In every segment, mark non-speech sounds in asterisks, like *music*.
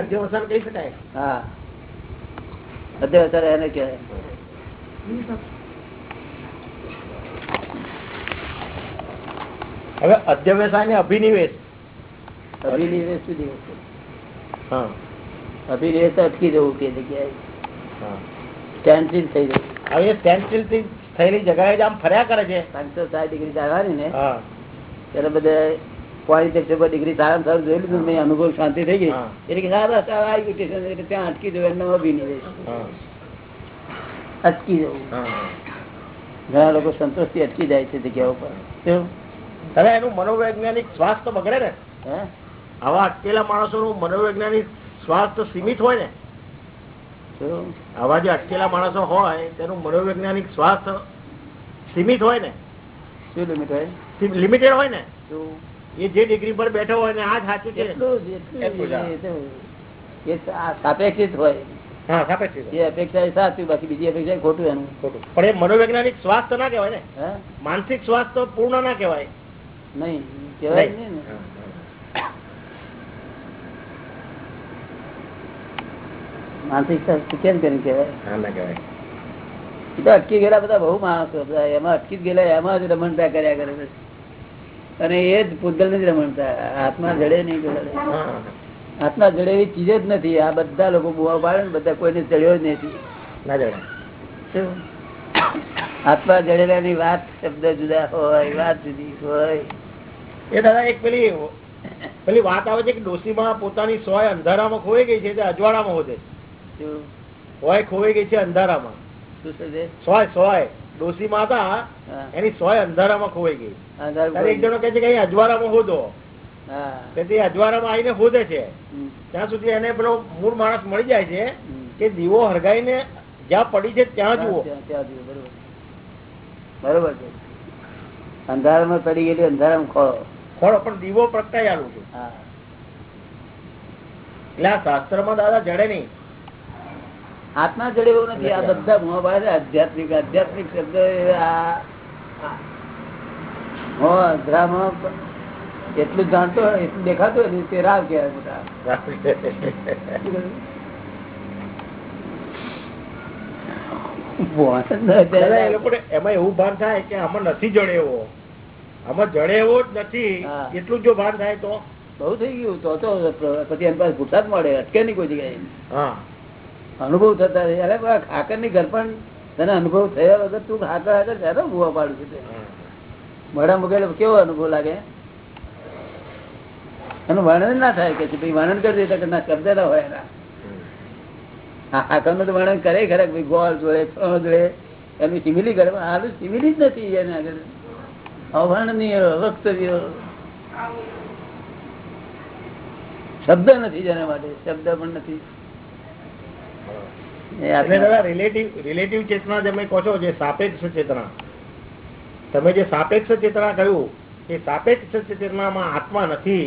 અધ્યવસાન કહી શકાય. હા. અધ્યવસાન એને કહેવાય હવે અધ્યવસાય ને અભિનિવેશ અભિનિવેશ સુધી હા. અભિનિવેશ અટકી જવું કે જગ્યાએ. હા. સ્ટેન્ડ થઈ જવું હવે થી થયેલી જગ્યાએ જ આમ ફર્યા કરે છે. પાંચસો સાત ડિગ્રી જવાની ને. ત્યારે બધા પોઈન્ટ એકસો ડિગ્રી સારા સારું જોઈ લીધું મેં અનુભવ શાંતિ થઈ ગઈ. એટલે કે સારા સારા આવી ગયું સ્ટેશન એટલે ત્યાં અટકી જવું એમને અભી નહીં અટકી જવું. ઘણા લોકો સંતોષ અટકી જાય છે જગ્યા ઉપર. કેવું? એનું મનોવૈજ્ઞાનિક સ્વાસ્થ્ય બગડે ને. હે? આવા અટકેલા માણસોનું મનોવૈજ્ઞાનિક સ્વાસ્થ્ય સીમિત હોય ને. આવા જે અટકેલા માણસો હોય તેનું મનોવૈજ્ઞાનિક સ્વાસ્થ્ય સીમિત હોય ને. શું લિમિટ હોય? લિમિટેડ હોય ને. શું? એ જે ડિગ્રી પર બેઠો હોય ને આ જ સાચું છે. સાપેક્ષિત હોય. અપેક્ષા સાચું બાકી બીજી અપેક્ષા ખોટું એનું. ખોટું. પણ એ મનોવૈજ્ઞાનિક શ્વાસ તો ના કહેવાય ને. માનસિક શ્વાસ તો પૂર્ણ ના કહેવાય. નહીં કહેવાય નહીં. નહીં. માનસિક કેમ કરીને કહેવાય? હા, ના કહેવાય. એ તો અટકી ગયેલા બધા બહુ માણસો બધા એમાં અટકી જ ગયેલા એમાં જ રમણતા કર્યા કરે છે. અને એ જ પૂતગલ નથી રમણતા હાથમાં જડે નહીં હા. હાથમાં જડે એવી ચીજ જ નથી. આ બધા લોકો બુવા પાડે ને બધા કોઈને ચડ્યો જ નથી. ના? હાથમાં જડેલાની વાત શબ્દ જુદા હોય વાત જુદી હોય. એ દાદા એક પેલી પેલી વાત આવે છે કે ડોશીમાં પોતાની સોય અંધારામાં ખોવાઈ ગઈ છે અજવાળામાં શું? સોય ખોવાઈ ગઈ છે અંધારામાં. શું છે સોય સોય. ડોશીમાં માતા એની સોય અંધારામાં ખોવાઈ ગઈ. એક જણો કે છે કે અજવારામાં હોદો તે આવીને હોદે છે. ત્યાં સુધી એને પેલો મૂળ માણસ મળી જાય છે કે દીવો હરગાઈને જ્યાં પડી છે ત્યાં જુઓ. બરોબર. બરોબર છે. અંધારામાં પડી ગયેલી અંધારામાં ખોળો. ખોળો પણ દીવો પ્રગટાઈ આલું છે. હા. એટલે આ શાસ્ત્રમાં દાદા જડે નહીં. આત્મા જડે એવું નથી. આ બધા મોહ બાળે આધ્યાત્મિક આધ્યાત્મિક શબ્દ એટલું જાણતો એટલું દેખાતો ને તે રાવ કહેવાય મોટા એમાં એવું ભાન થાય કે આમાં નથી જડે એવો આમાં જડે એવો જ નથી. એટલું જ ભાન થાય તો? બહુ થઈ ગયું. તો પછી એની પાસે પુરસાદ મળે. અટકે નહીં કોઈ જગ્યાએ. હા. અનુભવ થતા અરે ખાકરની ઘર પણ તને અનુભવ થયો વગર તું ખાકર ખાકર શેનો ભૂવા પાડું છું મોડા મૂકેલો કેવો અનુભવ લાગે? એનું વર્ણન ના થાય કે વર્ણન કરી દેતા ના શબ્દ ના હોય એના. ખાકર તો વર્ણન કરે ખરા ભાઈ, ગોળ જોડે, ફળ જોડે. એની સિમિલી કરે હાલ સિમિલી જ નથી એને આગળ. અવર્ણનીય વક્તવ્ય શબ્દ નથી જેના માટે, શબ્દ પણ નથી એ એટલે આત્મા- દાદા રિલેટિવ રિલેટિવ ચેતના તમે કહો છો જે સાપેક્ષ ચેતના. તમે જે સાપેક્ષ ચેતના કહ્યું એ સાપેક્ષ ચેતનામાં આત્મા નથી.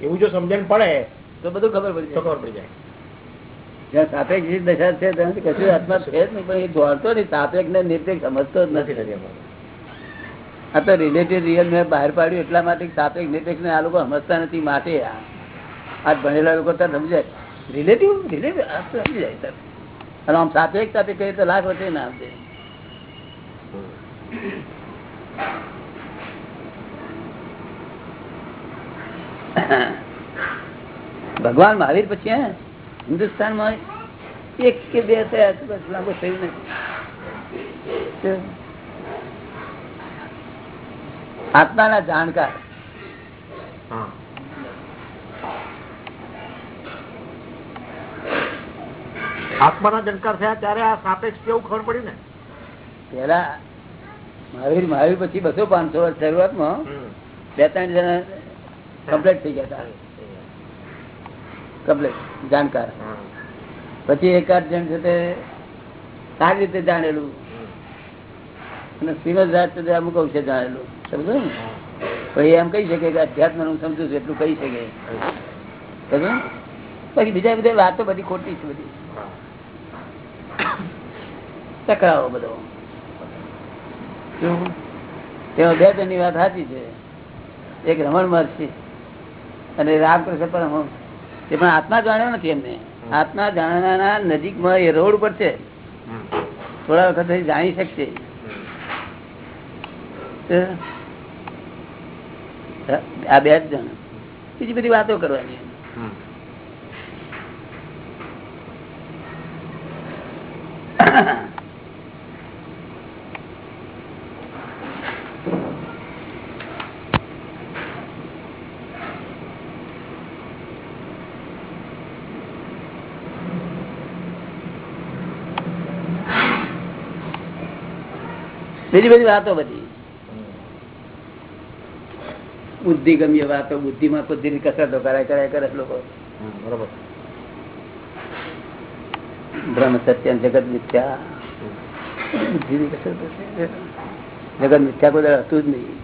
એવું જો સમજણ પડે તો બધું ખબર પડી ખબર પડી જાય. જ્યાં સાપેક્ષ દશા છે ત્યાં કશું આત્મા છે જ નહીં પણ એ દોડતો નહીં સાપેક્ષ ને નિરપેક્ષ સમજતો જ નથી. આ તો રિલેટિવ રિયલ મેં બહાર પાડ્યું એટલા માટે સાપેક્ષ નિરપેક્ષ ને આ લોકો સમજતા નથી માટે આ. ભણેલા લોકો ત્યાં સમજાય રિલેટિવ રિલેટિવ આ તો સમજી જાય સર અને આમ સાપેક્ષ સાપેક્ષ કહીએ તો લાખ વચ્ચે ના આપે ભગવાન મહાવીર પછી હે હિન્દુસ્તાનમાં એક કે બે થયા છે બસ લાંબુ થયું નથી આત્માના જાણકાર હા આત્માના જનકાર થયા ત્યારે આ સાપેક્ષ કેવું ખબર પડી ને? પેલા મહાવીર મહાવીર પછી બસો પાંચસો વર્ષ શરૂઆતમાં બે ત્રણ જણા કમ્પ્લેટ થઈ ગયા હતા. કમ્પ્લીટ જાણકાર. પછી એકાદ જણ છે તે સારી રીતે જાણેલું. અને શ્રીમદ રાજ સુધી અમુક અંશે જાણેલું. સમજો ને? પછી એમ કહી શકે કે અધ્યાત્મ હું સમજુ છું એટલું કહી શકે. સમજો પછી બીજા બધા વાતો બધી ખોટી છે બધી. ટકરાવો બધો? તેમાં બે જણની વાત સાચી છે. એક રમણ મહર્ષિ અને રામકૃષ્ણ પરમહંસ. તે પણ આત્મા જાણ્યો નથી એમને. આત્મા જાણવાના નજીકમાં એ રોડ ઉપર છે. થોડા વખત જાણી શકશે. આ બે જ જણ. બીજી બધી વાતો કરવાની. *coughs* બીજી બધી વાતો બધી. બુદ્ધિ ગમ્ય વાતો બુદ્ધિમાં બુદ્ધિ કસરતો કરાય કરાય કરે લોકો. બરોબર. બ્રહ્મ સત્ય જગત મિથ્યા. બુદ્ધિની કસરતો જગત મિથ્યા કોઈ હતું જ નહીં.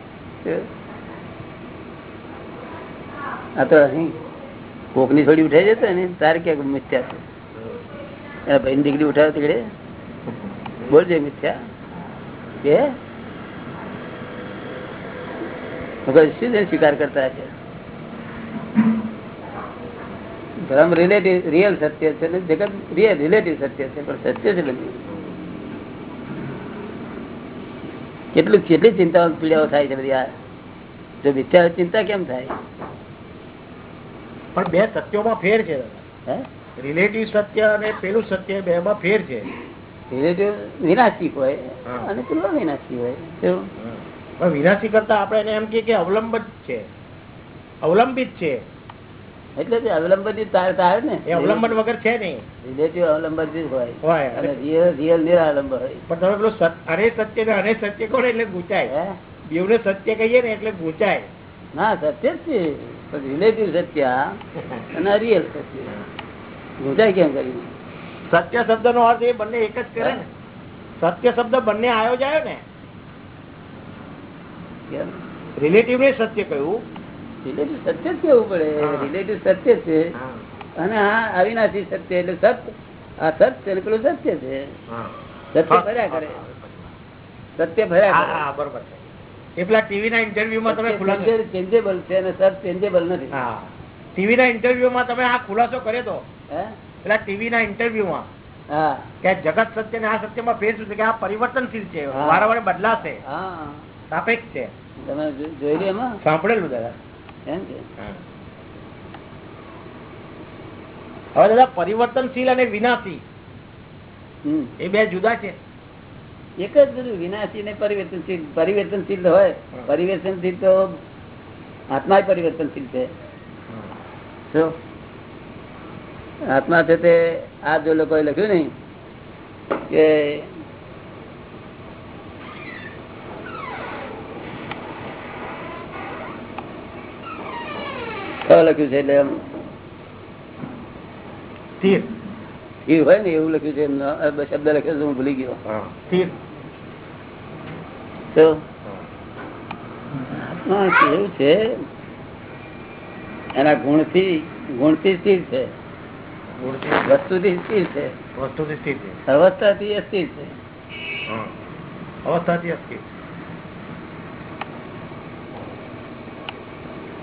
આ તો અહીં કોકની થોડી ઉઠાઈ જતો ને તારે ક્યાંક મિથ્યા છે. એના ભાઈ દીકરી ઉઠાવે તીકડે બોલજે મિથ્યા. શું સ્વીકાર કરતા છે ધર્મ રિલેટિવ રિયલ સત્ય છે ને જગત રિયલ રિલેટિવ સત્ય છે પણ સત્ય છે કેટલું કેટલી ચિંતાઓ પીડાઓ થાય છે બધી આ? જો મિથ્યા ચિંતા કેમ થાય? પણ બે સત્યોમાં ફેર છે. રિલેટિવ સત્ય અને પેલું સત્ય બે માં ફેર છે. રિલેટિવ વિનાશી હોય અને પેલું વિનાશી હોય. વિનાશી કરતા આપણે એમ કે અવલંબિત છે. અવલંબિત છે. એટલે જ અવલંબન તાર તાર ને. એ અવલંબન વગર છે નહીં. રિલેટિવ અવલંબન હોય. હોય. અને રિયલ રિયલ નિરાલંબ હોય. પણ તમે પેલું અરે સત્ય ને અરે સત્ય કોણ એટલે ગુંચાય. બેવને સત્ય કહીએ ને એટલે ગુંચાય. ના સત્ય જ છે. રિલેટિવ સત્ય. *laughs* અને રિયલ સત્ય. ગુંચાય કેમ કરી સત્ય શબ્દ નો અર્થ એ બંને એક જ કરે ને. સત્ય શબ્દ બંને આવ્યો જાય ને. રિલેટિવ ને સત્ય કહ્યું. રિલેટિવ સત્ય જ કેવું પડે. રિલેટિવ સત્ય છે. અને આ અવિનાશી સત્ય એટલે સત્ય આ સત્ય છે પેલું સત્ય છે. સત્ય ભર્યા કરે. સત્ય ભર્યા કરે. બરોબર એટલા ટીવી ના ઇન્ટરવ્યુ માં તમે ખુલાસો ચેન્જેબલ છે અને સત ચેન્જેબલ નથી. ટીવી ના ઇન્ટરવ્યુ માં તમે આ ખુલાસો કર્યો તો? હે? પેલા ટીવી ના ઇન્ટરવ્યુમાં કે જગત સત્ય ને આ સત્યમાં ફેર શું છે? કે આ પરિવર્તનશીલ છે. વારંવાર બદલાશે. સાપેક્ષ છે. તમે જોયેલું એમાં. સાંભળેલું દાદા. એમ કે? હવે દાદા પરિવર્તનશીલ અને વિનાશી. એ બે જુદા છે. એક જ બધું વિનાશી ને પરિવર્તનશીલ. પરિવર્તનશીલ હોય. પરિવર્તનશીલ તો આત્મા પરિવર્તનશીલ છે. શું આત્મા છે તે આ જો લોકોએ લખ્યું નહીં કે લખ્યું છે એટલે એમ સ્થિર એ હોય ને એવું લખ્યું છે શબ્દ લખ્યો છે હું ભૂલી ગયો. સ્થિર તો આત્મા કેવું છે એના ગુણથી ગુણથી સ્થિર છે. વસ્તુથી સ્થિર છે. વસ્તુથી સ્થિર છે. અવસ્થાથી અસ્થિર છે. અવસ્થાથી અસ્થિર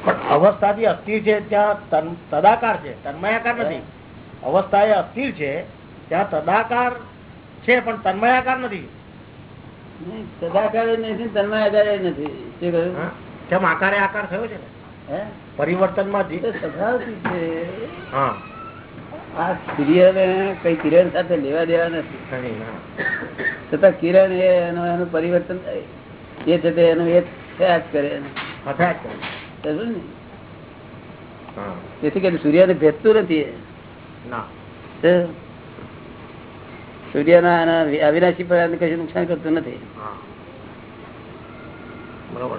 પણ અવસ્થાથી અસ્થિર છે ત્યાં તદાકાર છે. તન્મયાકાર નથી. અવસ્થા એ અસ્થિર છે ત્યાં તદાકાર છે પણ તન્મયાકાર નથી. તદાકાર નથી તન્માયાકાર નથી. શું કહ્યું? કેમ આકારે આકાર થયો છે ને. એ સ્વભાવથી છે. હા. આ સૂર્ય કઈ કિરણ સાથે લેવા દેવા નથી. છતાં કિરણ એનું એનું પરિવર્તન એ છે તે એનું એ થયા જ કરે. ને? તેથી કે સૂર્યને ભેદતું નથી. ના. સૂર્યના અવિનાશી પર કશું નુકસાન કરતું નથી. હા. બરોબર.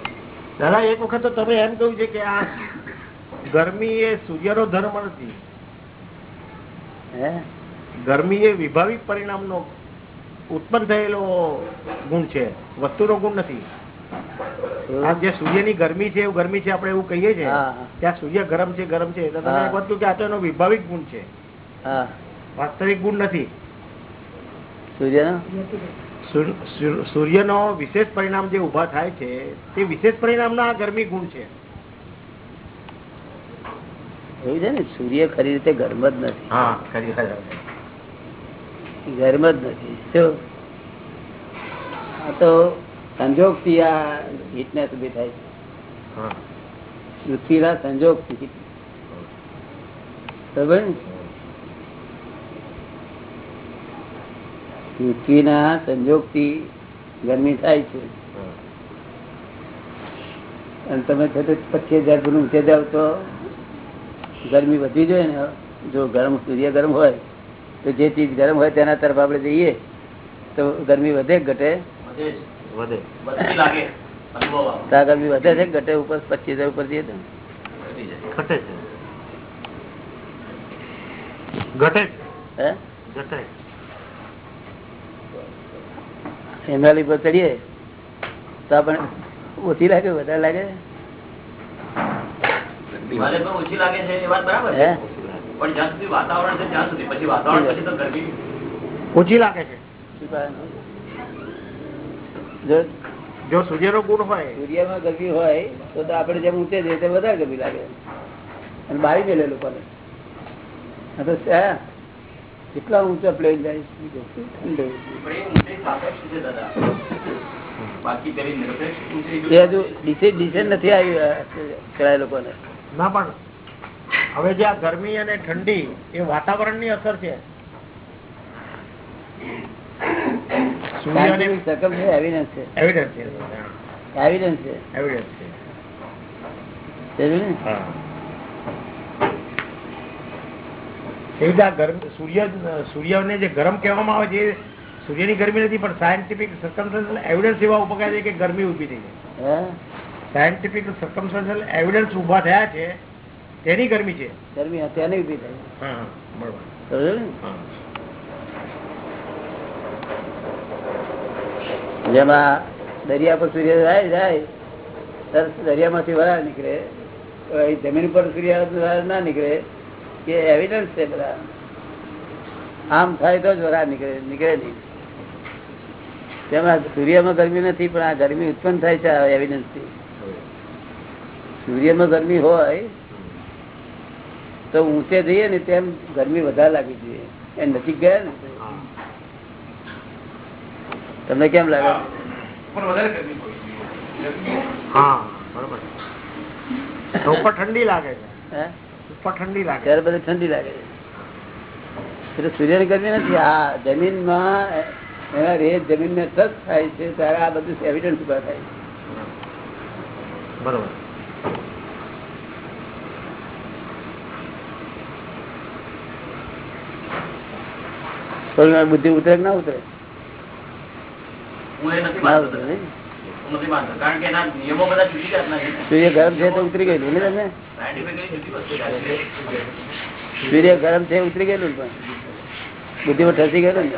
દાદા એક વખત તો તમે એમ કહ્યું છે કે આ ગરમી એ સૂર્યનો ધર્મ નથી. ગરમી એ વિભાવિક પરિણામનો ઉત્પન્ન થયેલો ગુણ છે. વસ્તુનો ગુણ નથી. જે સૂર્યની ગરમી છે એવું ગરમી છે આપણે એવું કહીએ છીએ. ત્યાં સૂર્ય ગરમ છે ગરમ છે. તો તમે કહ્યું કે આ તો એનો વિભાવિક ગુણ છે. હા. વાસ્તવિક ગુણ નથી. સૂર્યનો? સૂર- સૂર- સૂર્યનો વિશેષ પરિણામ જે ઊભા થાય છે તે વિશેષ પરિણામના આ ગરમી ગુણ છે. એવું છે ને સૂર્ય ખરી રીતે ગરમ જ નથી. ગરમ જ નથી. શું આ તો સંજોગથી આ હિટનેસ ઊભી થાય છે. પૃથ્વીના સંજોગથી પૃથ્વીના સંજોગથી ગરમી થાય છે. અને તમે છે તે પચીસ હજાર ગુણ ઊંચે જાવ તો ગરમી વધી જોઈએ ને જો ગરમ સૂર્ય ગરમ હોય તો જે ચીજ ગરમ હોય તેના તરફ આપણે જઈએ તો ગરમી વધે કે ઘટે? વધે ગરમી વધે છે ઘટે? ઉપર પચીસ હજાર ઉપર જઈએ તો. ઘટે છે. ઘટે હે? ઘટે. હિમાલય પર ચડીએ તો આપણે ઓછી લાગે વધારે લાગે? ઓછી લાગે છે એ વાત બરાબર છે. પણ જ્યાં સુધી વાતાવરણ છે ત્યાં સુધી. પછી વાતાવરણ પછી તો ગરમી. ઓછી લાગે છે. જો સૂર્ય નો ગુણ હોય. સૂર્યમાં ગરમી હોય તો આપડે જેમ ઊંચે જઈએ તેમ વધારે ગરમી લાગે. અને બારી મેલે લોકોને. આ તો કેટલા ઊંચા પ્લેન જાય છે, ઠંડુ. બાકી નથી આવ્યું લોકોને. ના પણ હવે જે આ ગરમી અને ઠંડી એ વાતાવરણની અસર છે. સૂર્યને જે ગરમ કહેવામાં આવે છે એ સૂર્યની ગરમી નથી પણ સાયન્ટિફિક સર્કમ એવિડન્સ એવા ઉપકાર છે કે ગરમી ઊભી થઈ છે હે. સાયન્ટિફિક સર્કમસ્ટન્શિયલ એવિડન્સ ઊભા થયા છે તેની ગરમી છે. ગરમી અત્યારે ઊભી? હા જેમાં દરિયા પર સૂર્ય જાય જાય ત્યારે દરિયામાંથી વરાળ નીકળે. જમીન પર સૂર્ય ના નીકળે કે એવિડન્સ છે બધા. આમ થાય તો જ વરાળ નીકળે નીકળે નહીં. તેમાં સૂર્યમાં ગરમી નથી પણ આ ગરમી ઉત્પન્ન થાય છે એવિડન્સથી સૂર્યમાં ગરમી હોય તો ઊંચે જઈએ ને તેમ ગરમી વધારે લાગવી જોઈએ. એ નજીક ગયા ને? તમને કેમ લાગે? પણ વધારે ગરમી પડી. હા બરોબર. તો ઉપર ઠંડી લાગે છે. ઠંડી લાગે છે. બધું ઠંડી એટલે સૂર્યની ગરમી નથી. આ જમીનમાં એના રેત જમીન ને ટચ થાય છે ત્યારે આ બધું એવિડન્સ ઊભા થાય છે. બરોબર થોડી વાર બુદ્ધિ ઉતરે કે ના ઉતરે હું એ નથી ના માનતો ઉતરે દાદા. નહીં? હું નથી માનતો કારણ કે એના નિયમો બુદ્ધિ ઉતરે ના ઉતરે? સૂર્ય ગરમ છે તો ઉતરી ગયેલું ને તમે. સૂર્ય ગરમ છે ઉતરી ગયેલું પણ? બુદ્ધિ માં ઠસી ગયેલું ને?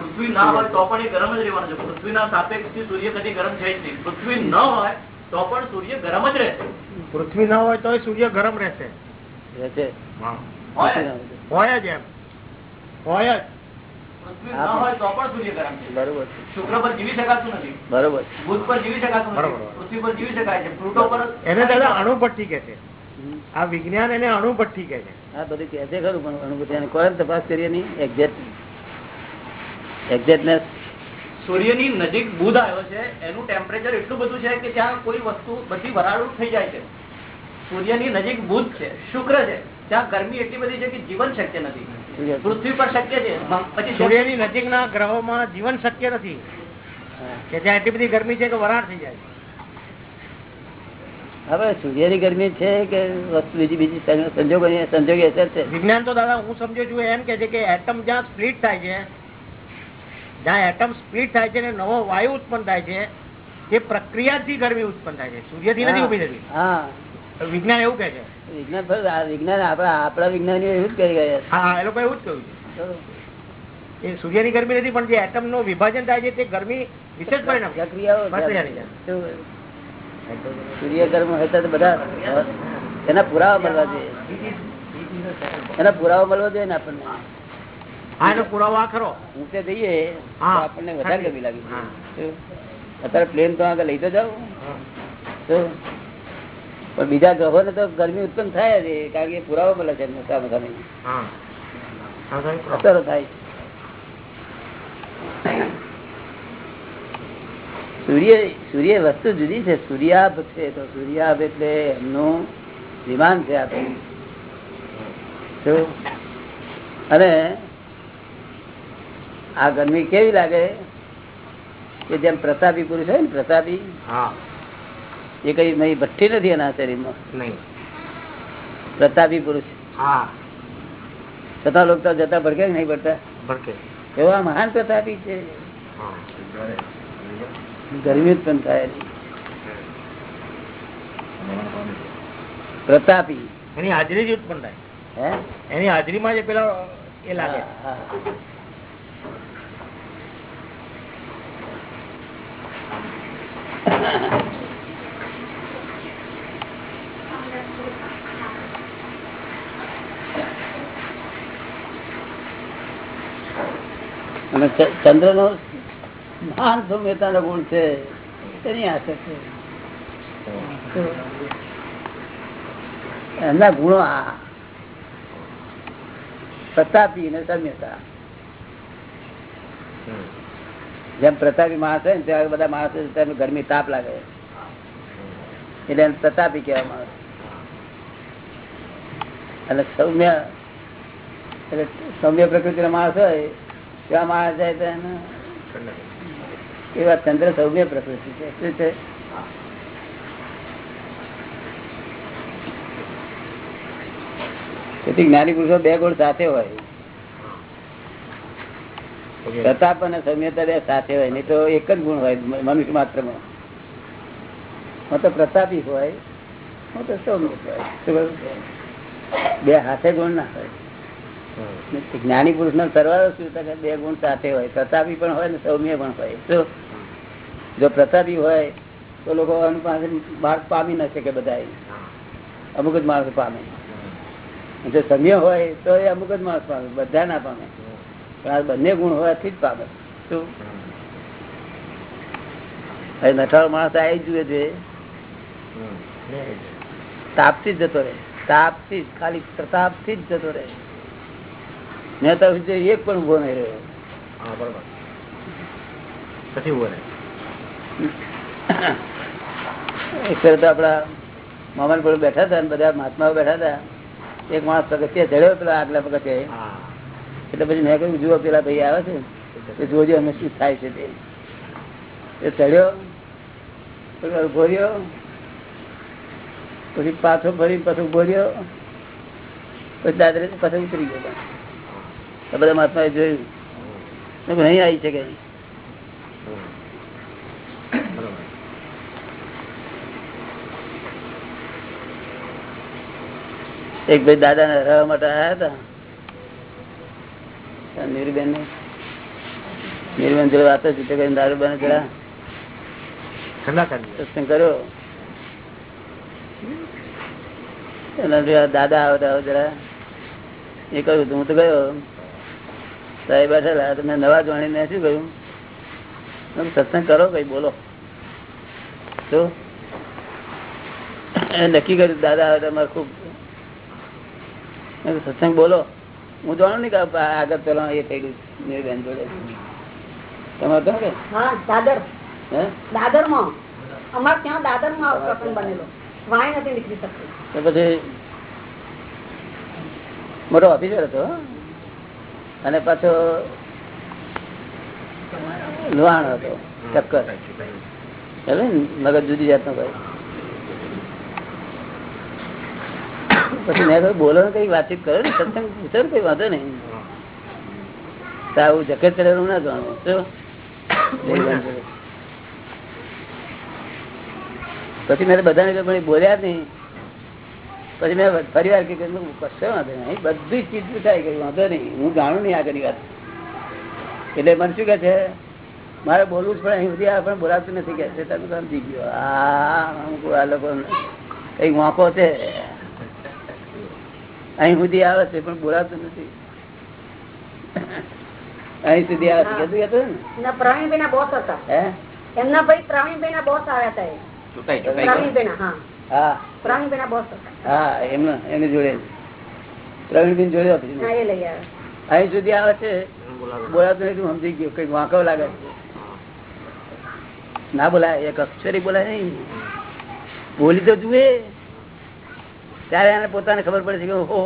પૃથ્વી ના હોય તો પણ એ ગરમ જ રહેવાનું છે. પૃથ્વીના સાપેક્ષથી સૂર્ય કદી ગરમ છે જ નહીં. પૃથ્વી ન હોય તો પણ સૂર્ય ગરમ જ રહેશે. પૃથ્વી ના હોય તો સૂર્ય ગરમ રહેશે. રહે છે. હોય જ. એમ. હોય જ. પૃથ્વી ન હોય તો પણ સૂર્ય ગરમ છે. બરોબર છે. શુક્ર પર જીવી શકાતું નથી. બરોબર બુધ પર જીવી શકાતું નથી. બરોબર. પૃથ્વી પર જીવી શકાય છે. પ્લુટો પર એને દાદા અણુભટ્ટી કે છે. આ વિજ્ઞાન એને અણુભટ્ટી કે છે. આ બધું કે છે ખરું પણ અને કોઈ તપાસ કરીએ નહીં એક્ઝેક્ટ એક્ઝેક્ટનેસ સૂર્યની નજીક બુધ આવ્યો છે. એનું ટેમ્પરેચર એટલું બધું છે કે ત્યાં કોઈ વસ્તુ બધી વરાળું થઈ જાય છે. સૂર્યની નજીક બુધ છે શુક્ર છે ત્યાં ગરમી એટલી બધી છે કે જીવન શક્ય નથી. પૃથ્વી પર શક્ય છે પછી સૂર્યની નજીકના ગ્રહોમાં જીવન શક્ય નથી. કે ત્યાં એટલી બધી ગરમી છે કે વરાળ થઈ જાય. હવે સૂર્યની ગરમી છે કે વસ્તુ બીજી બીજી સં- સંજોગોની સંજોગી અસર છે? વિજ્ઞાન તો દાદા હું સમજુ છું એમ કે છે કે એટમ જ્યાં સ્પ્લિટ થાય છે જ્યાં એટમ સ્પ્લિટ થાય છે ને નવો વાયુ ઉત્પન્ન થાય છે તે પ્રક્રિયાથી ગરમી ઉત્પન્ન થાય છે. સૂર્યથી નથી ઊભી થતી. હા. વિજ્ઞાન એવું કે છે. વિજ્ઞાન વિજ્ઞાન આપણા આપણા વિજ્ઞાનીઓ એવું જ કરી ગયા હા હા, એ લોકો એવું જ કહ્યું છે. છે એ સૂર્યની ગરમી નથી પણ જે એટમનું વિભાજન થાય છે તે ગરમી વિશેષ પરિણામ? સૂર્ય ગરમ હતા તો બધા એના પુરાવા મળવા જોઈએ. એના પુરાવા મળવા જોઈએ ને આપણને. હા એનો પુરાવો આ ખરો. ઊંચે જઈએ હા. આપણને વધારે ગરમી લાગી અત્યારે પ્લેન તો આગળ લઈ તો જાઓ. પણ બીજા ગ્રહો ને તો ગરમી ઉત્પન્ન થાય જ કારણ કે પુરાવો મળે છે મોટા હા. અસરો થાય સૂર્ય સૂર્ય વસ્તુ જુદી છે. સૂર્યાભ છે તો સૂર્યાભ એટલે એમનું વિમાન છે આપણું અને આ ગરમી કેવી લાગે? કે જેમ પ્રતાપી પુરુષ હોય ને પ્રતાપી હા. એ કઈ મહી ભઠ્ઠી નથી એના શરીરમાં? નહીં. પ્રતાપી પુરુષ. છતાં લોકો જતા ભડકે નહીં ભરતા ભડકે. એવા મહાન પ્રતાપી છે. ગરમી ઉત્પન્ન થાય. એની. પ્રતાપી. એની હાજરી જ ઉત્પન્ન થાય. હે? એની હાજરીમાં જ પેલા એ લાગે. હા, હા. અને ચંદ્ર નો મહાન સૌમ્યતા નો ગુણ છે એની આશા છે. એમના ગુણો આ. પ્રતાપી અને સમ્યતા. જેમ પ્રતાપી માણસ હોય ને, ત્યાં બધા માણસો તેમને ગરમી તાપ લાગે. એટલે એને પ્રતાપી કહેવામાં આવે. અને સૌમ્ય, એટલે સૌમ્ય પ્રકૃતિના માણસ હોય ત્યાં માણસ જાય તો એને એવા ચંદ્ર સૌમ્ય પ્રકૃતિ છે. શું છે? તેથી જ્ઞાની પુરુષો બે ગુણ સાથે હોય. પ્રતાપ અને સૌમ્યતા બે સાથે હોય. નહીં તો એક જ ગુણ હોય મનુષ્ય માત્રમાં. હું તો પ્રતાપી હોય હું તો સૌમ્ય હોય. બે હાથે ગુણ ના હોય. જ્ઞાની પુરુષ નો સરવાળો શું બે ગુણ સાથે હોય પ્રતાપી પણ હોય ને સૌમ્ય પણ હોય. તો જો પ્રતાપી હોય તો લોકો પાસે માર્ગ પામી ન શકે બધા અમુક જ માણસ પામે. જો સમ્ય હોય તો એ અમુક જ માણસ પામે બધા ના પામે. પણ આ બંને ગુણ હોવાથી જ પામે. શું નઠાળો માણસ આવી જુએ છે. તાપથી જ જતો રહે. તાપથી જ ખાલી પ્રતાપથી જ જતો રહે. મેં તો સુધી એક પણ ઊભો નહીં રહ્યો પછી ઊભો એક ફેર તો આપડા મામા પર બેઠા હતા બધા મહાત્માઓ બેઠા હતા. એક માણસ પગથિયા ચડ્યો પેલા આગલા પગથિયે. એટલે પછી મેં કહ્યું જુઓ પેલા ભાઈ આવે છે તે જોજો અમે શું થાય છે તે. એ ચડ્યો પેલો પછી પાછો ફરી પાછો ઊભો પછી દાદરે પાછો ઉતરી ગયો. બધા મહાત્માએ જોયું. મેં આવી છે કે એક ભાઈ દાદા ને હરાવવા માટે આવ્યા હતા. નીરબેન ને નીરબેન જોડે વાત કરીને દારૂ બને જરા સત્સંગ કર્યો. એના દાદા આવતા આવો જરા. એ કહ્યું હતું, હું તો ગયો. સાહેબ બેઠેલા તમે નવા જાણીને શું કહ્યું? સત્સંગ કરો કઈ બોલો. શું? નક્કી કર્યું દાદા તમારે ખૂબ સત્સંગ બોલો. હું જાણું નહીં કે આગળ પેલા એ થઈ ગયું બેન જોડે. તમારે તો કે? દાદર. હે? દાદરમાં અમારે ત્યાં દાદરમાં પ્રસંગ બનેલો. વાય નથી નીકળી શકતી. પછી મોટો ઓફિસર હતો અને પાછો લુહાણ હતો ચક્કર. ચાલે ને મગજ જુદી જાતનો ભાઈ. પછી મેં બોલો ને કઈ વાતચીત કરો ને સત્સંગ પૂછો ને કઈ વાંધો નહીં. તો આવું જકેત કરેલું ના જાણવું શું? પછી મેં બધાને બોલ્યા જ નહીં. પછી મેં ફરી વાર કીધું કશો વાંધો નહીં બધી ચીજ પૂછાય ગઈ વાંધો નહીં હું જાણું નહીં આગળની વાત. એટલે મને શું કે છે મારે બોલવું જ પણ અહીં સુધી પણ બોલાતું નથી કે છે તમે સમજી ગયો? આ લોકો કઈ વાંકો છે. અહીં સુધી આવે છે પણ બોલાતું નથી. અહીં સુધી આવે છે કીધું કીધું ને? પ્રવીણભાઈ ના બોસ હતા. હે? એમના ભાઈ પ્રવીણભાઈ ના બોસ આવ્યા હતા પ્રવીણભાઈ હા. હા. પ્રવીણબેન હા એમને જોડે. પ્રવીણબેન જોડે ઓફિસ હા એ લઈ આવે અહીં સુધી આવે છે. બોલાતો નથી સમજી ગયો. કંઈક વાંકવ લાગે. ના બોલાય એક અક્ષરી બોલાય નહીં. બોલી તો જુએ. ત્યારે એને પોતાને ખબર પડે છે કે આટલો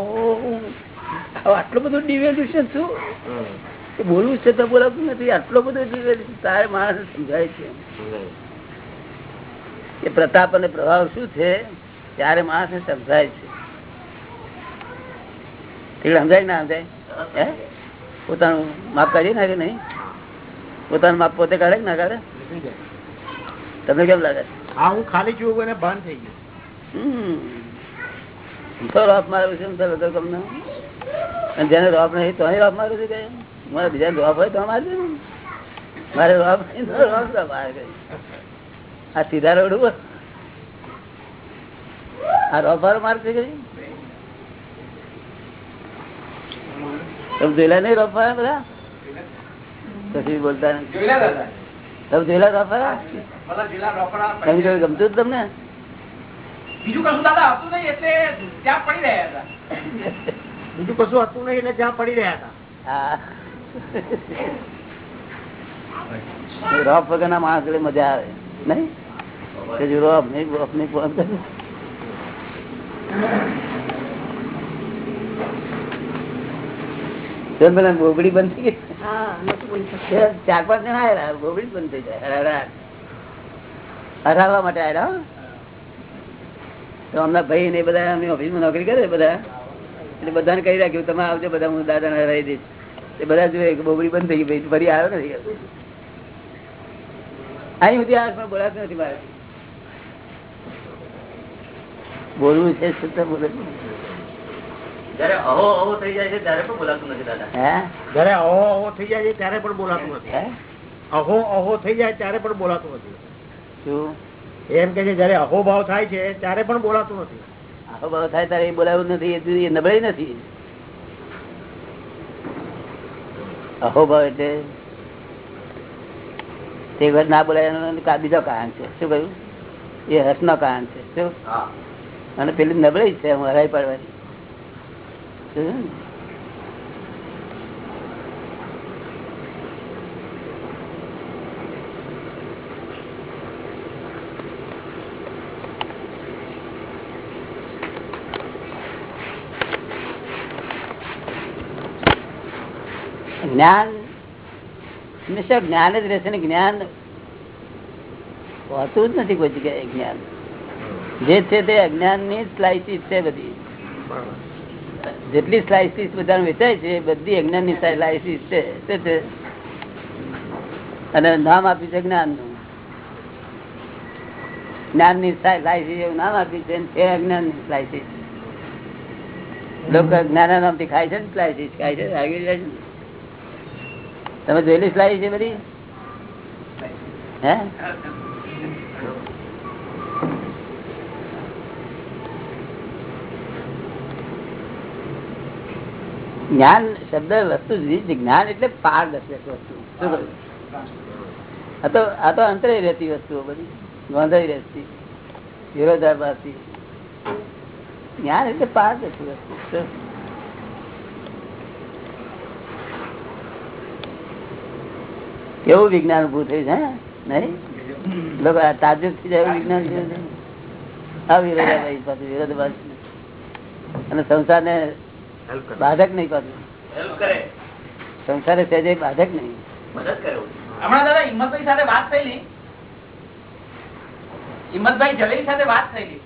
બધો આટલું બધું ડિવેલ્યુશન શું? બોલવું છે તો બોલાતું નથી. આટલો બધો ડિવેલ્યુશન તારે માણસ સમજાય છે. કે પ્રતાપ અને પ્રભાવ શું છે? ત્યારે માણસને સમજાય છે. સમજાય ના સમજાય? હે? પોતાનું માપ કાઢી નાખે નહીં? પોતાનું માપ પોતે કાઢે ના કાઢે? તમને કેમ લાગે? હા હું ખાલી છું એને ભાન થઈ ગયું. તો રોપ મારું છે વગર ગમનો. અને જેને રોપ નહીં તો રોપ મારું છે કે? મારે બીજા રોપ હોય તો મારે. રોપ નહીં રોપ મારે. કઈ. આ સીધા રોડું આ રોફારો માર્ગ માર છે કઈ તમે જોયેલા નહીં રોફારા બધા? પછી બોલતા તમે જોયેલા રોફારા તમે જોયું ગમતું હતું તમને? બીજું કશું દાદા હતું નહીં એટલે ત્યાં પડી રહ્યા હતા. બીજું કશું હતું નહીં એટલે જ્યાં પડી રહ્યા હતા. હા. વગર ના માણસ મજા આવે. નહીં? ફોન કરે તેમ પેલા બંધ થઈ ગઈ? ચાર પાંચ જણા આવેલા બોબડી બંધ થઈ જાય. હરાવવા માટે આવ્યા તો અમના ભાઈ ને બધા અમે ઓફિસમાં નોકરી કરે બધા. એટલે બધાને કહી રાખ્યું તમે આવજો બધા હું દાદાને હરાવી દઈશ. એ બધા જોઈએ કે બોબડી બંધ થઈ ગઈ ભાઈ ફરી આવ્યો નથી. અહીં સુધી આ પણ બોલાતું નથી મારે. બોલવું છે છતાં બોલે? જયારે અહો અહો થઈ જાય છે ત્યારે પણ બોલાતું નથી દાદા. જયારે અહો અહો થઈ જાય છે ત્યારે પણ બોલાતું નથી. અહો અહો થઈ જાય ત્યારે પણ બોલાતું નથી. શું? એમ કે છે જયારે અહોભાવ થાય છે ત્યારે પણ બોલાતું નથી. અહોભાવ થાય ત્યારે એ બોલાવું નથી એ નબળાઈ નથી. અહોભાવ એટલે તે વખત ના બોલાય બીજો કારણ છે. શું કહ્યું? એ હર્ષ નો કારણ છે. શું? હા. અને પેલી નબળી છે હરાઈ પાડવાની. જ્ઞાન, હંમેશા જ્ઞાન જ રહેશે ને જ્ઞાન હોતું જ નથી કોઈ જગ્યાએ જ્ઞાન. જે છે તે અજ્ઞાનની સ્લાઇસીસ છે બધી. જેટલી સ્લાઇસીસ બધા વેચાય છે, બધી અજ્ઞાનની સ્લાઇસીસ છે. શું છે. અને નામ આપ્યું છે જ્ઞાનનું જ્ઞાનની સ્લાઇસીસ એવું નામ આપ્યું છે, તે અજ્ઞાનની સ્લાઇસીસ લોકો જ્ઞાન નામથી ખાય છે ને સ્લાઇસીસ ખાય છે, આવી જાય છે તમે જોયેલી સ્લાઇસ છે બધી? હે? જ્ઞાન શબ્દ વસ્તુ જુદી જ્ઞાન એટલે પારદર્શક વસ્તુ. આ તો અંતરે રહેતી વસ્તુઓ બધી. ગોંધાઈ રહેતી. વિરોધાભાસી. જ્ઞાન એટલે પારદર્શક વસ્તુ. કેવું વિજ્ઞાન ઉભું થયું છે? નહીં? લોકો તાજુબથી જાય વિજ્ઞાન વિરોધાભાસી પાછું વિરોધાભાસી. અને સંસાર ને બાધક નહીં પાછું સંસારે સહેજે બાધક નહીં. મદદ કરે હમણાં દાદા હિંમતભાઈ સાથે વાત થયેલી હિંમતભાઈ ઝવેરી સાથે વાત થયેલી